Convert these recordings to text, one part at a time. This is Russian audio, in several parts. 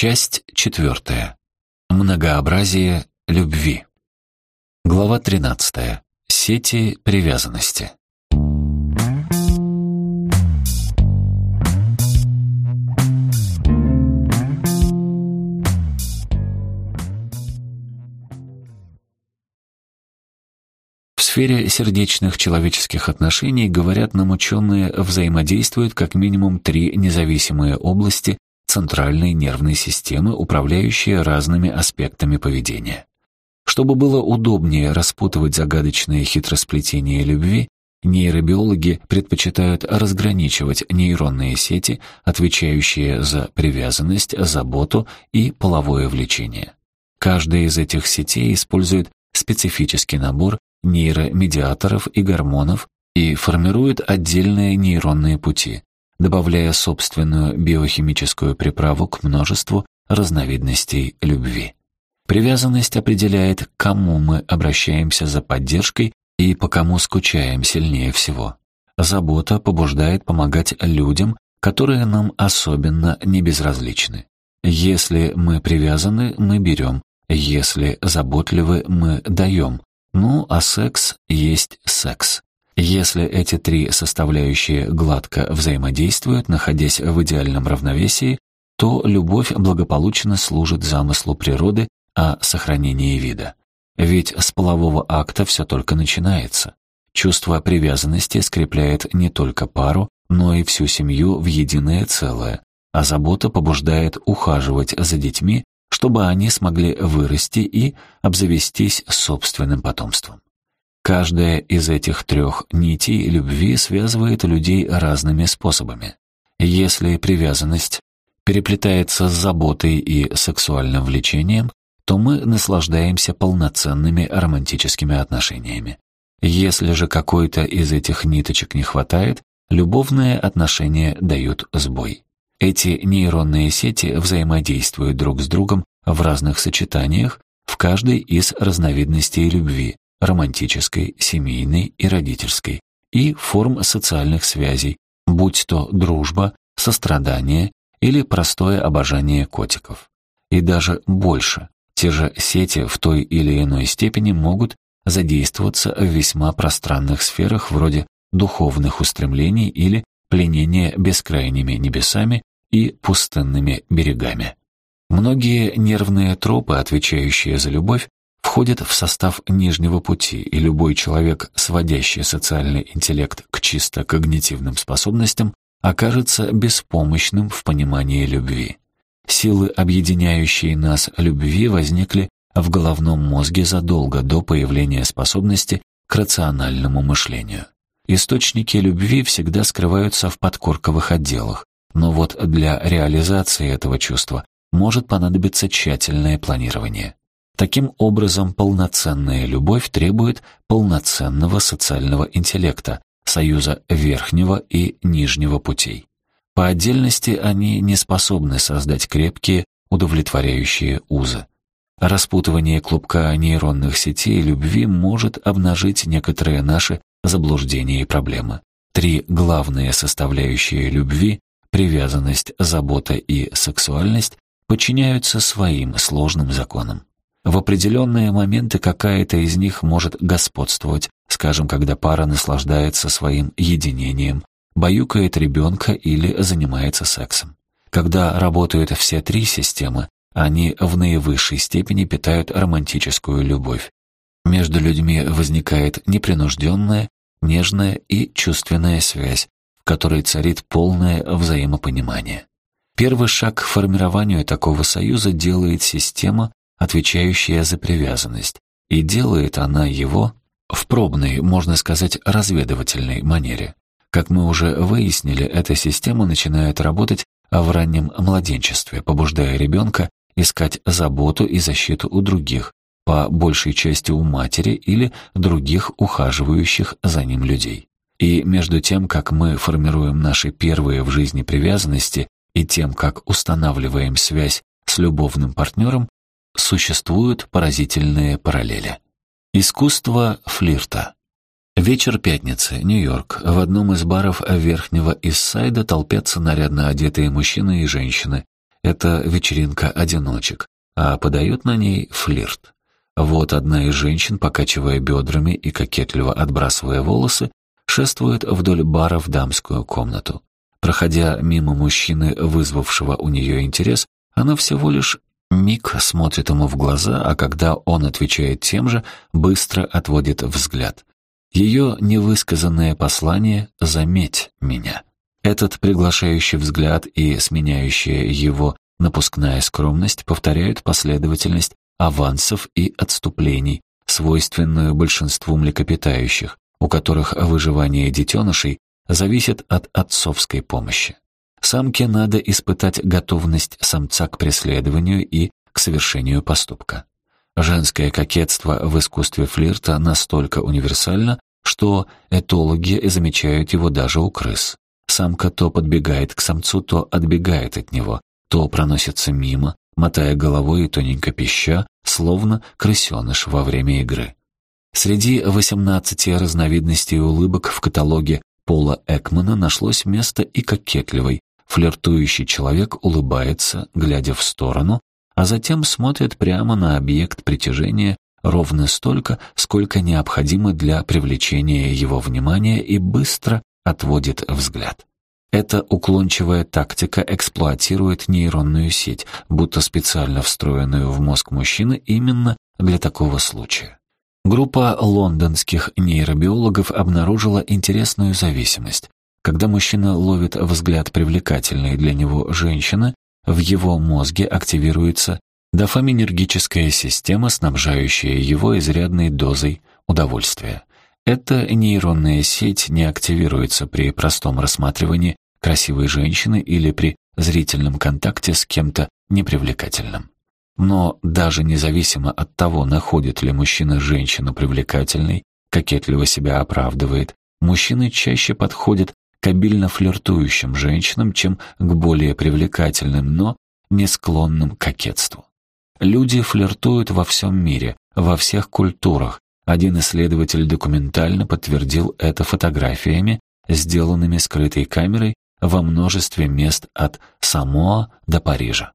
Часть четвертая. Многообразие любви. Глава тринадцатая. Сети привязанности. В сфере сердечных человеческих отношений, говорят нам ученые, взаимодействуют как минимум три независимые области центральной нервной системы, управляющие разными аспектами поведения. Чтобы было удобнее распутывать загадочные хитросплетения любви, нейробиологи предпочитают разграничивать нейронные сети, отвечающие за привязанность, заботу и половое влечение. Каждая из этих сетей использует специфический набор нейромедиаторов и гормонов и формирует отдельные нейронные пути, добавляя собственную биохимическую приправу к множеству разновидностей любви. Привязанность определяет, к кому мы обращаемся за поддержкой и по кому скучаем сильнее всего. Забота побуждает помогать людям, которые нам особенно не безразличны. Если мы привязаны, мы берем, если заботливы, мы даем. Ну, а секс есть секс. Если эти три составляющие гладко взаимодействуют, находясь в идеальном равновесии, то любовь благополучно служит замыслу природы о сохранении вида. Ведь с полового акта все только начинается. Чувство привязанности скрепляет не только пару, но и всю семью в единое целое, а забота побуждает ухаживать за детьми, чтобы они смогли вырасти и обзавестись собственным потомством. Каждая из этих трех нитей любви связывает людей разными способами. Если привязанность переплетается с заботой и сексуальным влечением, то мы наслаждаемся полноценными романтическими отношениями. Если же какой-то из этих ниточек не хватает, любовные отношения дают сбой. Эти нейронные сети взаимодействуют друг с другом в разных сочетаниях в каждой из разновидностей любви, романтической, семейной и родительской, и форм социальных связей, будь то дружба, сострадание или простое обожание котиков. И даже больше, те же сети в той или иной степени могут задействоваться в весьма пространных сферах вроде духовных устремлений или пленения бескрайними небесами и пустынными берегами. Многие нервные тропы, отвечающие за любовь, входит в состав нижнего пути, и любой человек, сводящий социальный интеллект к чисто когнитивным способностям, окажется беспомощным в понимании любви. Силы, объединяющие нас любви, возникли в головном мозге задолго до появления способности к рациональному мышлению. Источники любви всегда скрываются в подкорковых отделах, но вот для реализации этого чувства может понадобиться тщательное планирование. Таким образом, полноценная любовь требует полноценного социального интеллекта, союза верхнего и нижнего путей. По отдельности они не способны создать крепкие, удовлетворяющие узы. Распутывание клубка нейронных сетей любви может обнажить некоторые наши заблуждения и проблемы. Три главные составляющие любви — привязанность, забота и сексуальность — подчиняются своим сложным законам. В определенные моменты какая-то из них может господствовать, скажем, когда пара наслаждается своим единением, баюкает ребенка или занимается сексом. Когда работают все три системы, они в наивысшей степени питают романтическую любовь. Между людьми возникает непринужденная, нежная и чувственная связь, в которой царит полное взаимопонимание. Первый шаг к формированию такого союза делает система, отвечающая за привязанность, и делает она его в пробной, можно сказать, разведывательной манере. Как мы уже выяснили, эта система начинает работать в раннем младенчестве, побуждая ребенка искать заботу и защиту у других, по большей части у матери или других ухаживающих за ним людей. И между тем, как мы формируем наши первые в жизни привязанности и тем, как устанавливаем связь с любовным партнером, существуют поразительные параллели. Искусство флирта. Вечер пятницы, Нью-Йорк. В одном из баров Верхнего Иссайда толпятся нарядно одетые мужчины и женщины. это вечеринка одиночек, а подает на ней флирт. Вот одна из женщин, покачивая бедрами и кокетливо отбрасывая волосы, шествует вдоль бара в дамскую комнату. Проходя мимо мужчины, вызвавшего у нее интерес, она всего лишь миг смотрит ему в глаза, а когда он отвечает тем же, быстро отводит взгляд. Ее невысказанное послание «заметь меня». Этот приглашающий взгляд и сменяющая его напускная скромность повторяют последовательность авансов и отступлений, свойственную большинству млекопитающих, у которых выживание детенышей зависит от отцовской помощи. Самке надо испытать готовность самца к преследованию и к совершению поступка. Женское кокетство в искусстве флирта настолько универсально, что этологи замечают его даже у крыс. Самка то подбегает к самцу, то отбегает от него, то проносится мимо, мотая головой и тоненько пища, словно крысеныш во время игры. Среди 18 разновидностей улыбок в каталоге Пола Экмана нашлось место и кокетливой. Флиртующий человек улыбается, глядя в сторону, а затем смотрит прямо на объект притяжения ровно столько, сколько необходимо для привлечения его внимания и быстро отводит взгляд. Эта уклончивая тактика эксплуатирует нейронную сеть, будто специально встроенную в мозг мужчины именно для такого случая. Группа лондонских нейробиологов обнаружила интересную зависимость. Когда мужчина ловит взгляд привлекательной для него женщины, в его мозге активируется дофаминергическая система, снабжающая его изрядной дозой удовольствия. Эта нейронная сеть не активируется при простом рассматривании красивой женщины или при зрительном контакте с кем-то непривлекательным. Но даже независимо от того, находит ли мужчина женщину привлекательной, кокетливо себя оправдывает, мужчины чаще подходят к обильно флиртующим женщинам, чем к более привлекательным, но не склонным к кокетству. Люди флиртуют во всем мире, во всех культурах, один исследователь документально подтвердил это фотографиями, сделанными скрытой камерой во множестве мест от Самоа до Парижа.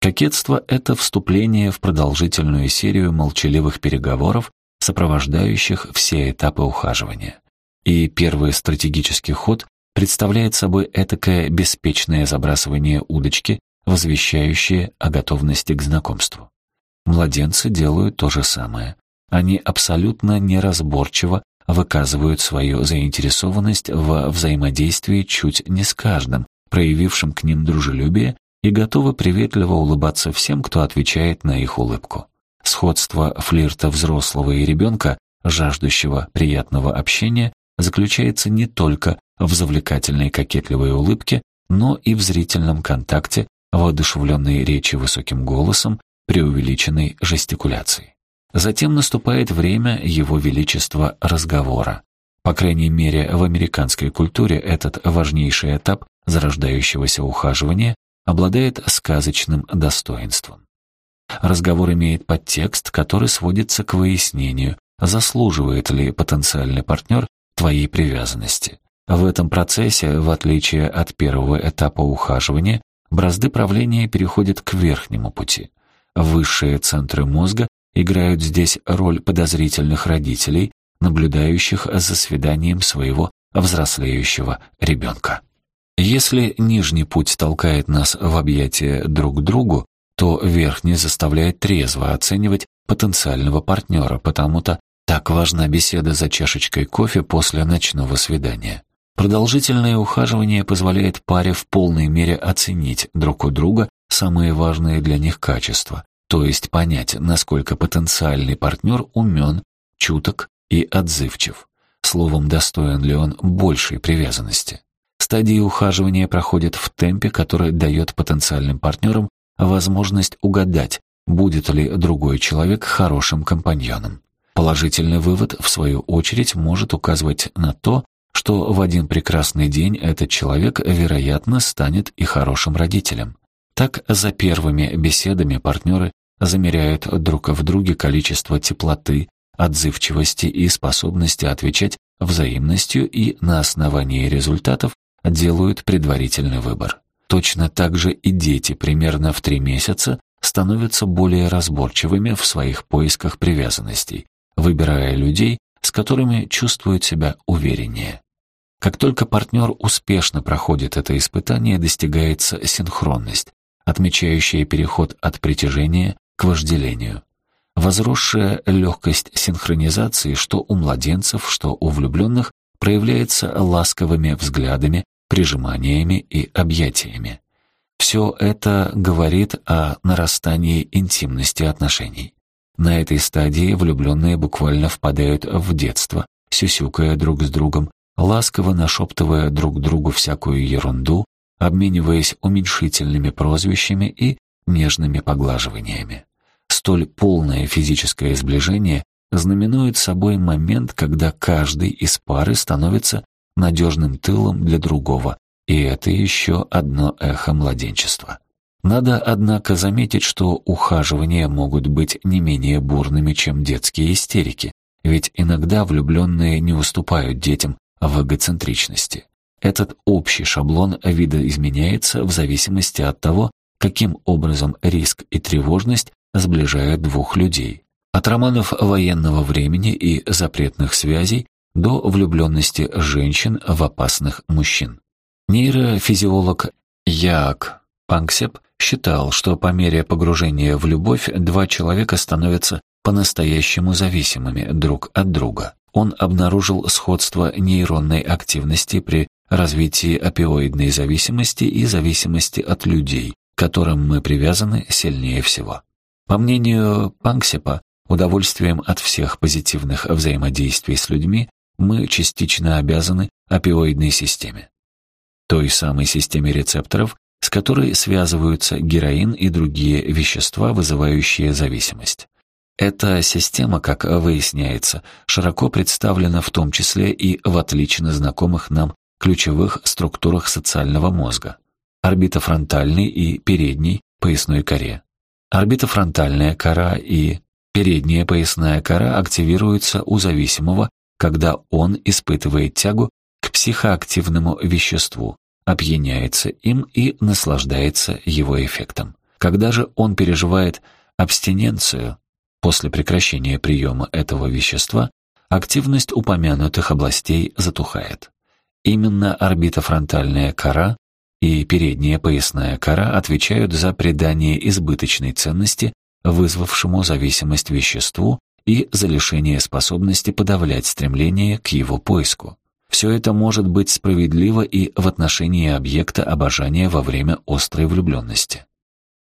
Кокетство — это вступление в продолжительную серию молчаливых переговоров, сопровождающих все этапы ухаживания. И первый стратегический ход представляет собой этакое беспечное забрасывание удочки, возвещающее о готовности к знакомству. Младенцы делают то же самое. Они абсолютно неразборчиво выказывают свою заинтересованность в взаимодействии чуть не с каждым, проявившим к ним дружелюбие, и готовы приветливо улыбаться всем, кто отвечает на их улыбку. Сходство флирта взрослого и ребенка, жаждущего приятного общения, заключается не только в завлекательной кокетливой улыбке, но и в зрительном контакте, воодушевленной речи высоким голосом, преувеличенной жестикуляцией. Затем наступает время Его Величества разговора. По крайней мере, в американской культуре этот важнейший этап зарождающегося ухаживания обладает сказочным достоинством. Разговор имеет подтекст, который сводится к выяснению, заслуживает ли потенциальный партнер твоей привязанности. В этом процессе, в отличие от первого этапа ухаживания, бразды правления переходят к верхнему пути. Высшие центры мозга играют здесь роль подозрительных родителей, наблюдающих за свиданием своего взрослеющего ребенка. Если нижний путь толкает нас в объятия друг к другу, то верхний заставляет трезво оценивать потенциального партнера, потому-то так важна беседа за чашечкой кофе после ночного свидания. Продолжительное ухаживание позволяет паре в полной мере оценить друг у друга самые важные для них качества, то есть понять, насколько потенциальный партнер умен, чуток и отзывчив. Словом, достоин ли он большей привязанности. Стадии ухаживания проходят в темпе, который дает потенциальным партнерам возможность угадать, будет ли другой человек хорошим компаньоном. Положительный вывод, в свою очередь, может указывать на то, что в один прекрасный день этот человек, вероятно, станет и хорошим родителем. Так, за первыми беседами партнеры замеряют друг в друге количество теплоты, отзывчивости и способности отвечать взаимностью и на основании результатов делают предварительный выбор. Точно так же и дети примерно в три месяца становятся более разборчивыми в своих поисках привязанностей, выбирая людей, с которыми чувствуют себя увереннее. Как только партнер успешно проходит это испытание, достигается синхронность, отмечающая переход от притяжения к вожделению. Возросшая легкость синхронизации что у младенцев, что у влюбленных проявляется ласковыми взглядами, прижиманиями и объятиями. Все это говорит о нарастании интимности отношений. На этой стадии влюбленные буквально впадают в детство, сюсюкая друг с другом, ласково нашептывая друг другу всякую ерунду, обмениваясь уменьшительными прозвищами и нежными поглаживаниями. Столь полное физическое сближение знаменует собой момент, когда каждый из пары становится надежным тылом для другого, и это еще одно эхо младенчества. Надо, однако, заметить, что ухаживания могут быть не менее бурными, чем детские истерики, ведь иногда влюбленные не уступают детям в эгоцентричности. Этот общий шаблон вида изменяется в зависимости от того, каким образом риск и тревожность сближают двух людей. От романов военного времени и запретных связей до влюбленности женщин в опасных мужчин. Нейрофизиолог Яак Панксеп считал, что по мере погружения в любовь два человека становятся по-настоящему зависимыми друг от друга. Он обнаружил сходство нейронной активности при развитии опиоидной зависимости и зависимости от людей, к которым мы привязаны сильнее всего. По мнению Панксепа, удовольствием от всех позитивных взаимодействий с людьми мы частично обязаны опиоидной системе. Той самой системе рецепторов, с которой связываются героин и другие вещества, вызывающие зависимость. Эта система, как выясняется, широко представлена в том числе и в отлично знакомых нам ключевых структурах социального мозга – орбитофронтальной и передней поясной коре. Орбитофронтальная кора и передняя поясная кора активируются у зависимого, когда он испытывает тягу к психоактивному веществу, опьяняется им и наслаждается его эффектом. Когда же он переживает абстиненцию, после прекращения приема этого вещества, активность упомянутых областей затухает. Именно орбитофронтальная кора и передняя поясная кора отвечают за придание избыточной ценности вызвавшему зависимость веществу и за лишение способности подавлять стремление к его поиску. Все это может быть справедливо и в отношении объекта обожания во время острой влюбленности.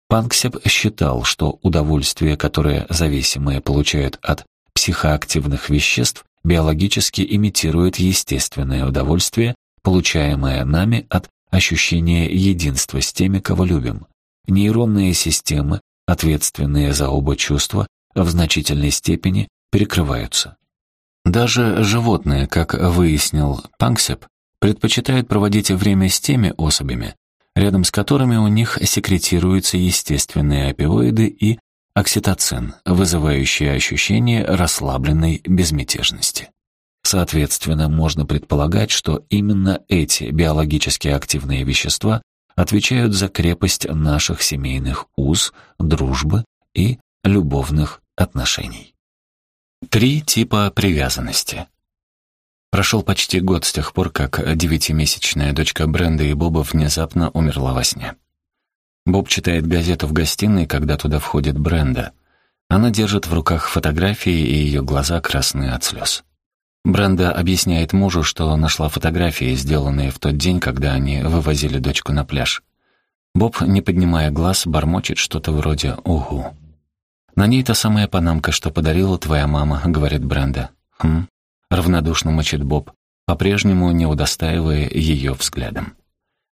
Панксеп считал, что удовольствие, которое зависимые получают от психоактивных веществ, биологически имитирует естественное удовольствие, получаемое нами от ощущения единства с теми, кого любим. Нейронные системы, ответственные за оба чувства, в значительной степени перекрываются. Даже животные, как выяснил Панксеп, предпочитают проводить время с теми особями, рядом с которыми у них секретируются естественные опиоиды и окситоцин, вызывающие ощущение расслабленной безмятежности. Соответственно, можно предполагать, что именно эти биологически активные вещества отвечают за крепость наших семейных уз, дружбы и любовных отношений. Три типа привязанности. Прошел почти год с тех пор, как девятимесячная дочка Бренда и Боба внезапно умерла во сне. Боб читает газету в гостиной, когда туда входит Бренда. Она держит в руках фотографии, и ее глаза красные от слез. Бренда объясняет мужу, что нашла фотографии, сделанные в тот день, когда они вывозили дочку на пляж. Боб, не поднимая глаз, бормочет что-то вроде «Угу». «На ней та самая панамка, что подарила твоя мама», — говорит Бренда. «Хм», — равнодушно мочит Боб, по-прежнему не удостаивая ее взглядом.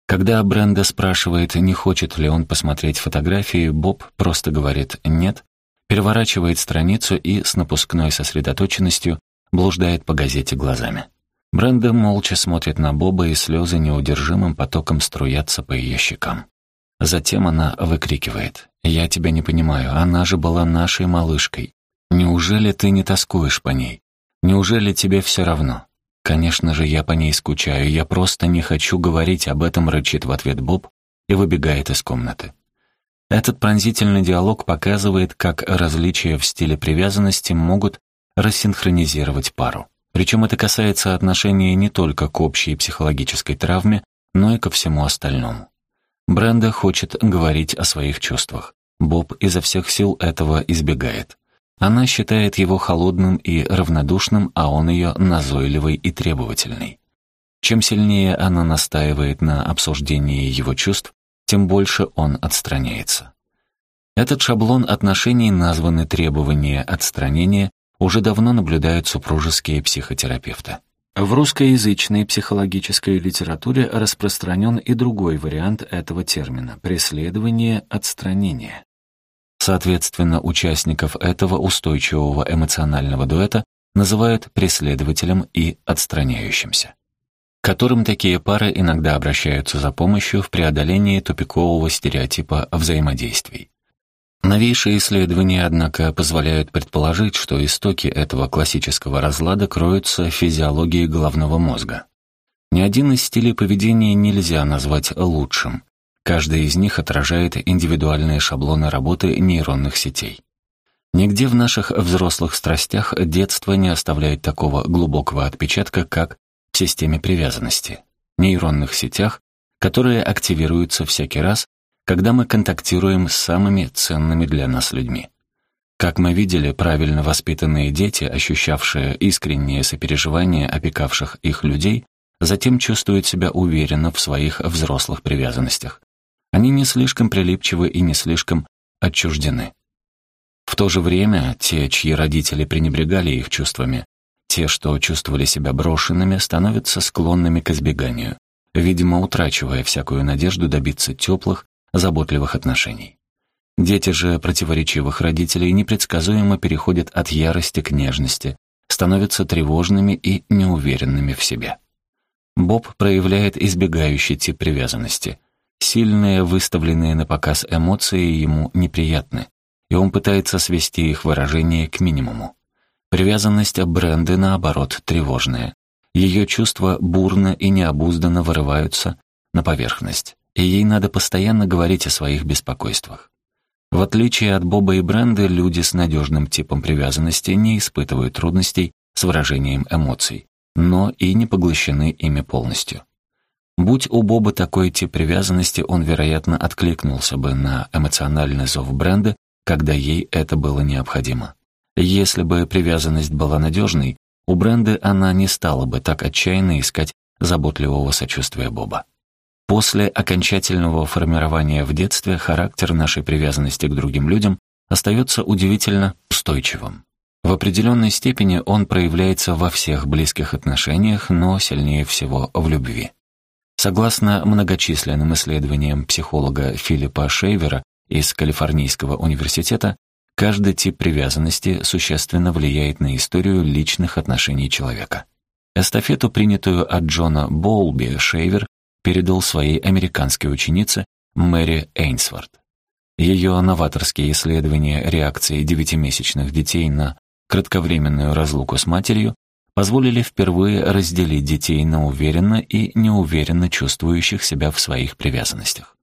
Когда Бренда спрашивает, не хочет ли он посмотреть фотографии, Боб просто говорит «нет», переворачивает страницу и с напускной сосредоточенностью блуждает по газете глазами. Бренда молча смотрит на Боба, и слезы неудержимым потоком струятся по ее щекам. Затем она выкрикивает. «Я тебя не понимаю, она же была нашей малышкой. Неужели ты не тоскуешь по ней? Неужели тебе все равно?» «Конечно же, я по ней скучаю, я просто не хочу говорить об этом», — рычит в ответ Боб, и выбегает из комнаты. Этот пронзительный диалог показывает, как различия в стиле привязанности могут рассинхронизировать пару. Причем это касается отношения не только к общей психологической травме, но и ко всему остальному. Бренда хочет говорить о своих чувствах. Боб изо всех сил этого избегает. Она считает его холодным и равнодушным, а он ее назойливый и требовательный. Чем сильнее она настаивает на обсуждении его чувств, тем больше он отстраняется. Этот шаблон отношений, названный требование отстранения, уже давно наблюдают супружеские психотерапевты. В русскоязычной психологической литературе распространен и другой вариант этого термина – преследование отстранения. Соответственно, участников этого устойчивого эмоционального дуэта называют преследователем и отстраняющимся которым такие пары иногда обращаются за помощью в преодолении тупикового стереотипа взаимодействий. Новейшие исследования, однако, позволяют предположить, что истоки этого классического разлада кроются в физиологии головного мозга. Ни один из стилей поведения нельзя назвать лучшим. Каждый из них отражает индивидуальные шаблоны работы нейронных сетей. Нигде в наших взрослых страстях детство не оставляет такого глубокого отпечатка, как в системе привязанности, нейронных сетях, которые активируются всякий раз, когда мы контактируем с самыми ценными для нас людьми. Как мы видели, правильно воспитанные дети, ощущавшие искреннее сопереживание опекавших их людей, затем чувствуют себя уверенно в своих взрослых привязанностях. Они не слишком прилипчивы и не слишком отчуждены. В то же время те, чьи родители пренебрегали их чувствами, те, что чувствовали себя брошенными, становятся склонными к избеганию, видимо, утрачивая всякую надежду добиться теплых, заботливых отношений. Дети же противоречивых родителей непредсказуемо переходят от ярости к нежности, становятся тревожными и неуверенными в себе. Боб проявляет избегающий тип привязанности. Сильные, выставленные на показ эмоции ему неприятны, и он пытается свести их выражение к минимуму. Привязанность Бренды, наоборот, тревожная. Ее чувства бурно и необузданно вырываются на поверхность, и ей надо постоянно говорить о своих беспокойствах. В отличие от Боба и Бренды, люди с надежным типом привязанности не испытывают трудностей с выражением эмоций, но и не поглощены ими полностью. Будь у Боба такой тип привязанности, он, вероятно, откликнулся бы на эмоциональный зов Бренды, когда ей это было необходимо. Если бы привязанность была надежной, у Бренды она не стала бы так отчаянно искать заботливого сочувствия Боба. После окончательного формирования в детстве характер нашей привязанности к другим людям остается удивительно устойчивым. В определенной степени он проявляется во всех близких отношениях, но сильнее всего в любви. Согласно многочисленным исследованиям психолога Филиппа Шейвера из Калифорнийского университета, Каждый тип привязанности существенно влияет на историю личных отношений человека. Эстафету, принятую от Джона Боулби, Шейвер передал своей американской ученице Мэри Эйнсворт. Ее новаторские исследования реакции девятимесячных детей на кратковременную разлуку с матерью позволили впервые разделить детей на уверенно и неуверенно чувствующих себя в своих привязанностях.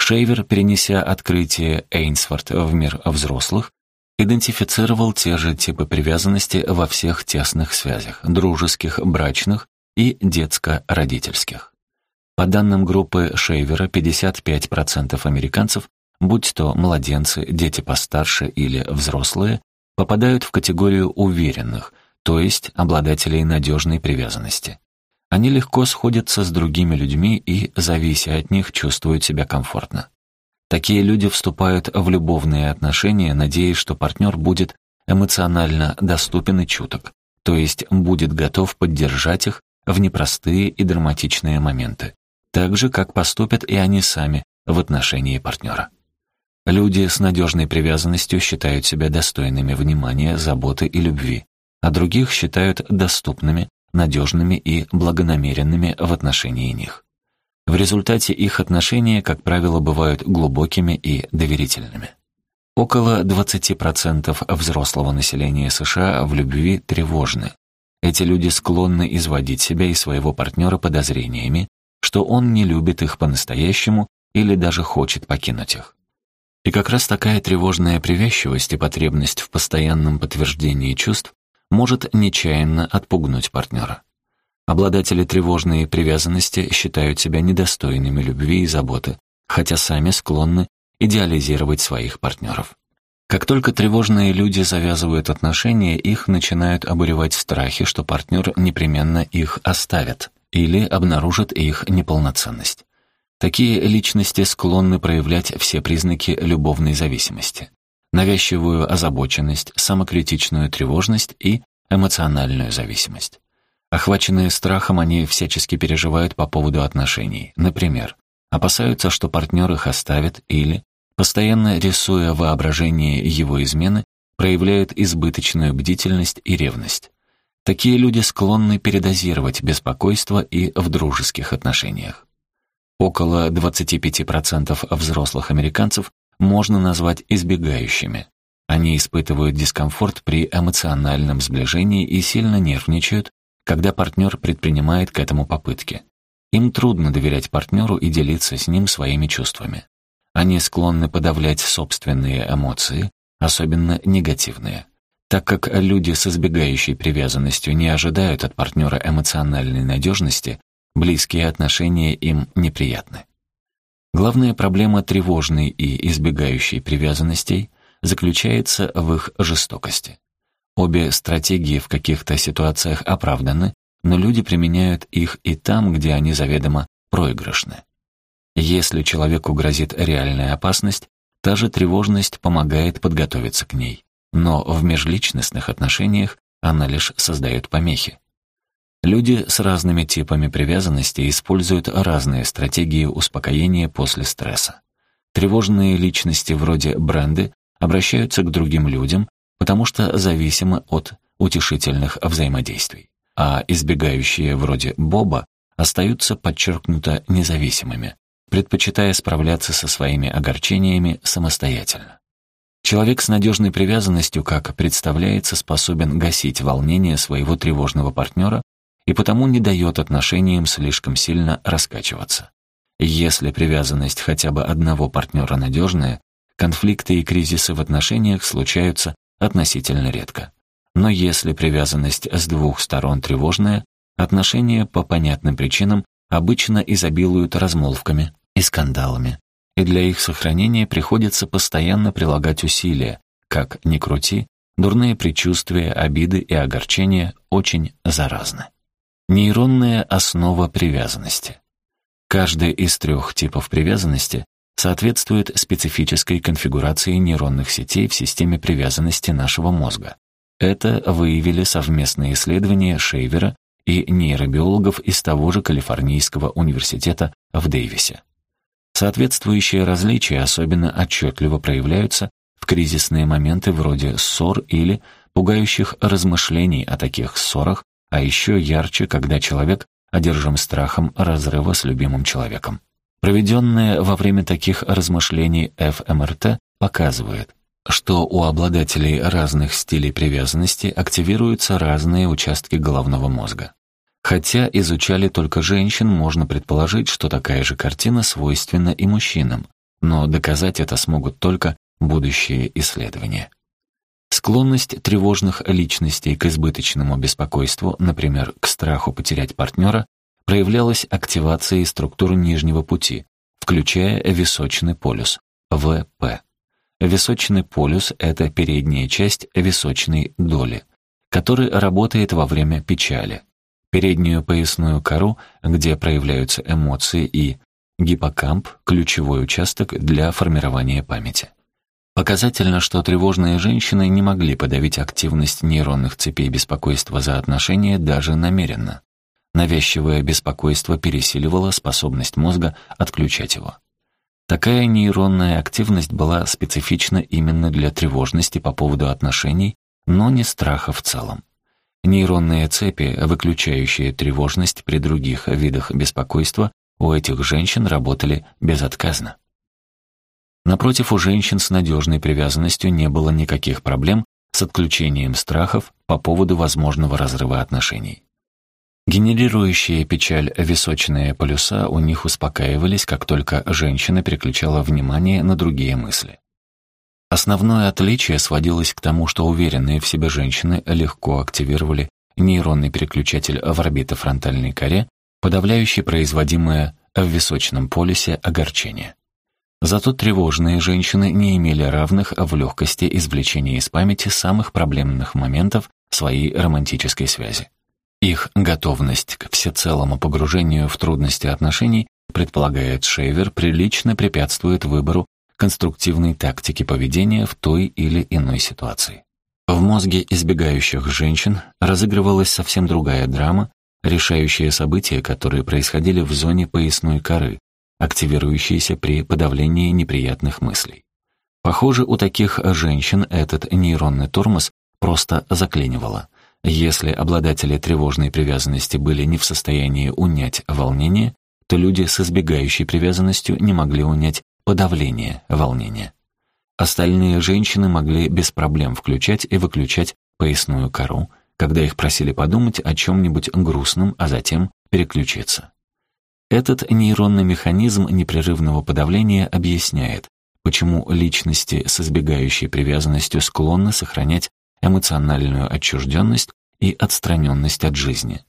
Шейвер, перенеся открытие Эйнсворт в мир взрослых, идентифицировал те же типы привязанности во всех тесных связях – дружеских, брачных и детско-родительских. По данным группы Шейвера, 55% американцев, будь то младенцы, дети постарше или взрослые, попадают в категорию уверенных, то есть обладателей надежной привязанности. Они легко сходятся с другими людьми и, завися от них, чувствуют себя комфортно. Такие люди вступают в любовные отношения, надеясь, что партнер будет эмоционально доступен и чуток, то есть будет готов поддержать их в непростые и драматичные моменты, так же, как поступят и они сами в отношении партнера. Люди с надежной привязанностью считают себя достойными внимания, заботы и любви, а других считают доступными, надежными и благонамеренными в отношении них. В результате их отношения, как правило, бывают глубокими и доверительными. Около 20% взрослого населения США в любви тревожны. Эти люди склонны изводить себя и своего партнера подозрениями, что он не любит их по-настоящему или даже хочет покинуть их. И как раз такая тревожная привязчивость и потребность в постоянном подтверждении чувств может нечаянно отпугнуть партнера. Обладатели тревожной привязанности считают себя недостойными любви и заботы, хотя сами склонны идеализировать своих партнеров. Как только тревожные люди завязывают отношения, их начинают обуревать страхи, что партнер непременно их оставит или обнаружит их неполноценность. Такие личности склонны проявлять все признаки любовной зависимости. Навязчивую озабоченность, самокритичную тревожность и эмоциональную зависимость. Охваченные страхом, они всячески переживают по поводу отношений. Например, опасаются, что партнер их оставит или, постоянно рисуя воображение его измены, проявляют избыточную бдительность и ревность. Такие люди склонны передозировать беспокойство и в дружеских отношениях. Около 25% взрослых американцев можно назвать избегающими. Они испытывают дискомфорт при эмоциональном сближении и сильно нервничают, когда партнер предпринимает к этому попытки. Им трудно доверять партнеру и делиться с ним своими чувствами. Они склонны подавлять собственные эмоции, особенно негативные. Так как люди с избегающей привязанностью не ожидают от партнера эмоциональной надежности, близкие отношения им неприятны. Главная проблема тревожной и избегающей привязанностей заключается в их жестокости. Обе стратегии в каких-то ситуациях оправданы, но люди применяют их и там, где они заведомо проигрышны. Если человеку грозит реальная опасность, та же тревожность помогает подготовиться к ней, но в межличностных отношениях она лишь создает помехи. Люди с разными типами привязанности используют разные стратегии успокоения после стресса. Тревожные личности вроде Бренды обращаются к другим людям, потому что зависимы от утешительных взаимодействий, а избегающие вроде Боба остаются подчеркнуто независимыми, предпочитая справляться со своими огорчениями самостоятельно. Человек с надежной привязанностью, как представляется, способен гасить волнение своего тревожного партнера и потому не дает отношениям слишком сильно раскачиваться. Если привязанность хотя бы одного партнера надежная, конфликты и кризисы в отношениях случаются относительно редко. Но если привязанность с двух сторон тревожная, отношения по понятным причинам обычно изобилуют размолвками и скандалами, и для их сохранения приходится постоянно прилагать усилия, как ни крути, дурные предчувствия, обиды и огорчения очень заразны. Нейронная основа привязанности. Каждый из трех типов привязанности соответствует специфической конфигурации нейронных сетей в системе привязанности нашего мозга. Это выявили совместные исследования Шейвера и нейробиологов из того же Калифорнийского университета в Дэвисе. Соответствующие различия особенно отчетливо проявляются в кризисные моменты вроде ссор или пугающих размышлений о таких ссорах а еще ярче, когда человек одержим страхом разрыва с любимым человеком. Проведенное во время таких размышлений ФМРТ показывает, что у обладателей разных стилей привязанности активируются разные участки головного мозга. Хотя изучали только женщин, можно предположить, что такая же картина свойственна и мужчинам, но доказать это смогут только будущие исследования. Склонность тревожных личностей к избыточному беспокойству, например, к страху потерять партнера, проявлялась активацией структуры нижнего пути, включая височный полюс, ВП. Височный полюс — это передняя часть височной доли, который работает во время печали. Переднюю поясную кору, где проявляются эмоции, и гиппокамп — ключевой участок для формирования памяти. Показательно, что тревожные женщины не могли подавить активность нейронных цепей беспокойства за отношения даже намеренно. Навязчивое беспокойство пересиливало способность мозга отключать его. Такая нейронная активность была специфична именно для тревожности по поводу отношений, но не страха в целом. Нейронные цепи, выключающие тревожность при других видах беспокойства, у этих женщин работали безотказно. Напротив, у женщин с надежной привязанностью не было никаких проблем с отключением страхов по поводу возможного разрыва отношений. Генерирующие печаль височные полюса у них успокаивались, как только женщина переключала внимание на другие мысли. Основное отличие сводилось к тому, что уверенные в себе женщины легко активировали нейронный переключатель в орбитофронтальной коре, подавляющий производимое в височном полюсе огорчение. Зато тревожные женщины не имели равных в легкости извлечения из памяти самых проблемных моментов своей романтической связи. Их готовность к всецелому погружению в трудности отношений, предполагает Шейвер, прилично препятствует выбору конструктивной тактики поведения в той или иной ситуации. В мозге избегающих женщин разыгрывалась совсем другая драма, решающие события, которые происходили в зоне поясной коры, активирующиеся при подавлении неприятных мыслей. Похоже, у таких женщин этот нейронный тормоз просто заклинивало. Если обладатели тревожной привязанности были не в состоянии унять волнение, то люди с избегающей привязанностью не могли унять подавление волнения. Остальные женщины могли без проблем включать и выключать поясную кору, когда их просили подумать о чем-нибудь грустном, а затем переключиться. Этот нейронный механизм непрерывного подавления объясняет, почему личности с избегающей привязанностью склонны сохранять эмоциональную отчужденность и отстраненность от жизни.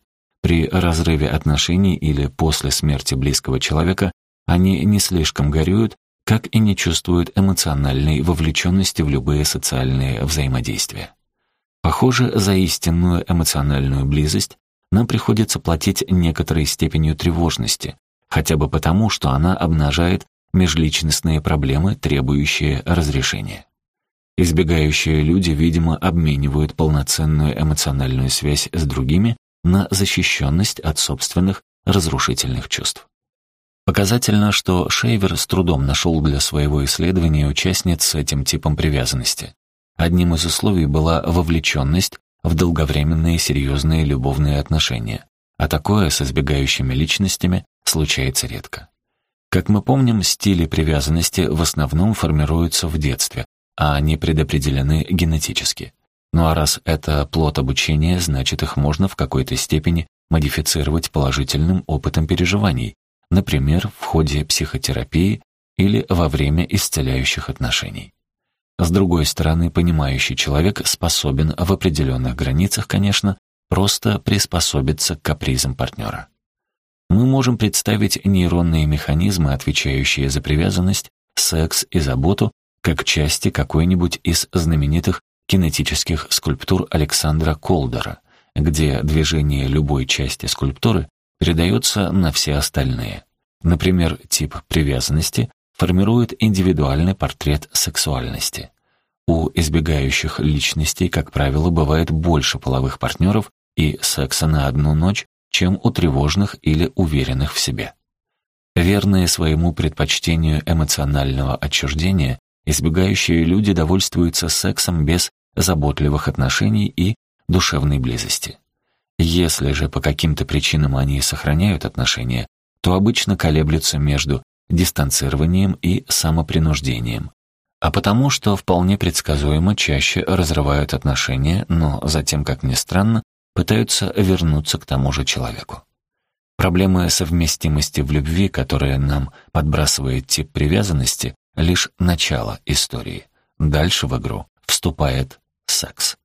При разрыве отношений или после смерти близкого человека они не слишком горюют, как и не чувствуют эмоциональной вовлеченности в любые социальные взаимодействия. Похоже, за истинную эмоциональную близость нам приходится платить некоторой степенью тревожности, хотя бы потому, что она обнажает межличностные проблемы, требующие разрешения. Избегающие люди, видимо, обменивают полноценную эмоциональную связь с другими на защищенность от собственных разрушительных чувств. Показательно, что Шейвер с трудом нашел для своего исследования участниц с этим типом привязанности. Одним из условий была вовлеченность в долговременные серьезные любовные отношения, а такое с избегающими личностями случается редко. Как мы помним, стили привязанности в основном формируются в детстве, а они предопределены генетически. Ну а раз это плод обучения, значит их можно в какой-то степени модифицировать положительным опытом переживаний, например, в ходе психотерапии или во время исцеляющих отношений. С другой стороны, понимающий человек способен в определенных границах, конечно, просто приспособиться к капризам партнера. Мы можем представить нейронные механизмы, отвечающие за привязанность, секс и заботу, как части какой-нибудь из знаменитых кинетических скульптур Александра Колдера, где движение любой части скульптуры передается на все остальные. Например, тип привязанности формирует индивидуальный портрет сексуальности. У избегающих личностей, как правило, бывает больше половых партнеров и секса на одну ночь, чем у тревожных или уверенных в себе. Верные своему предпочтению эмоционального отчуждения, избегающие люди довольствуются сексом без заботливых отношений и душевной близости. Если же по каким-то причинам они сохраняют отношения, то обычно колеблются между дистанцированием и самопринуждением, а потому что вполне предсказуемо чаще разрывают отношения, но затем, как ни странно, пытаются вернуться к тому же человеку. Проблемы совместимости в любви, которые нам подбрасывает тип привязанности, лишь начало истории. Дальше в игру вступает секс.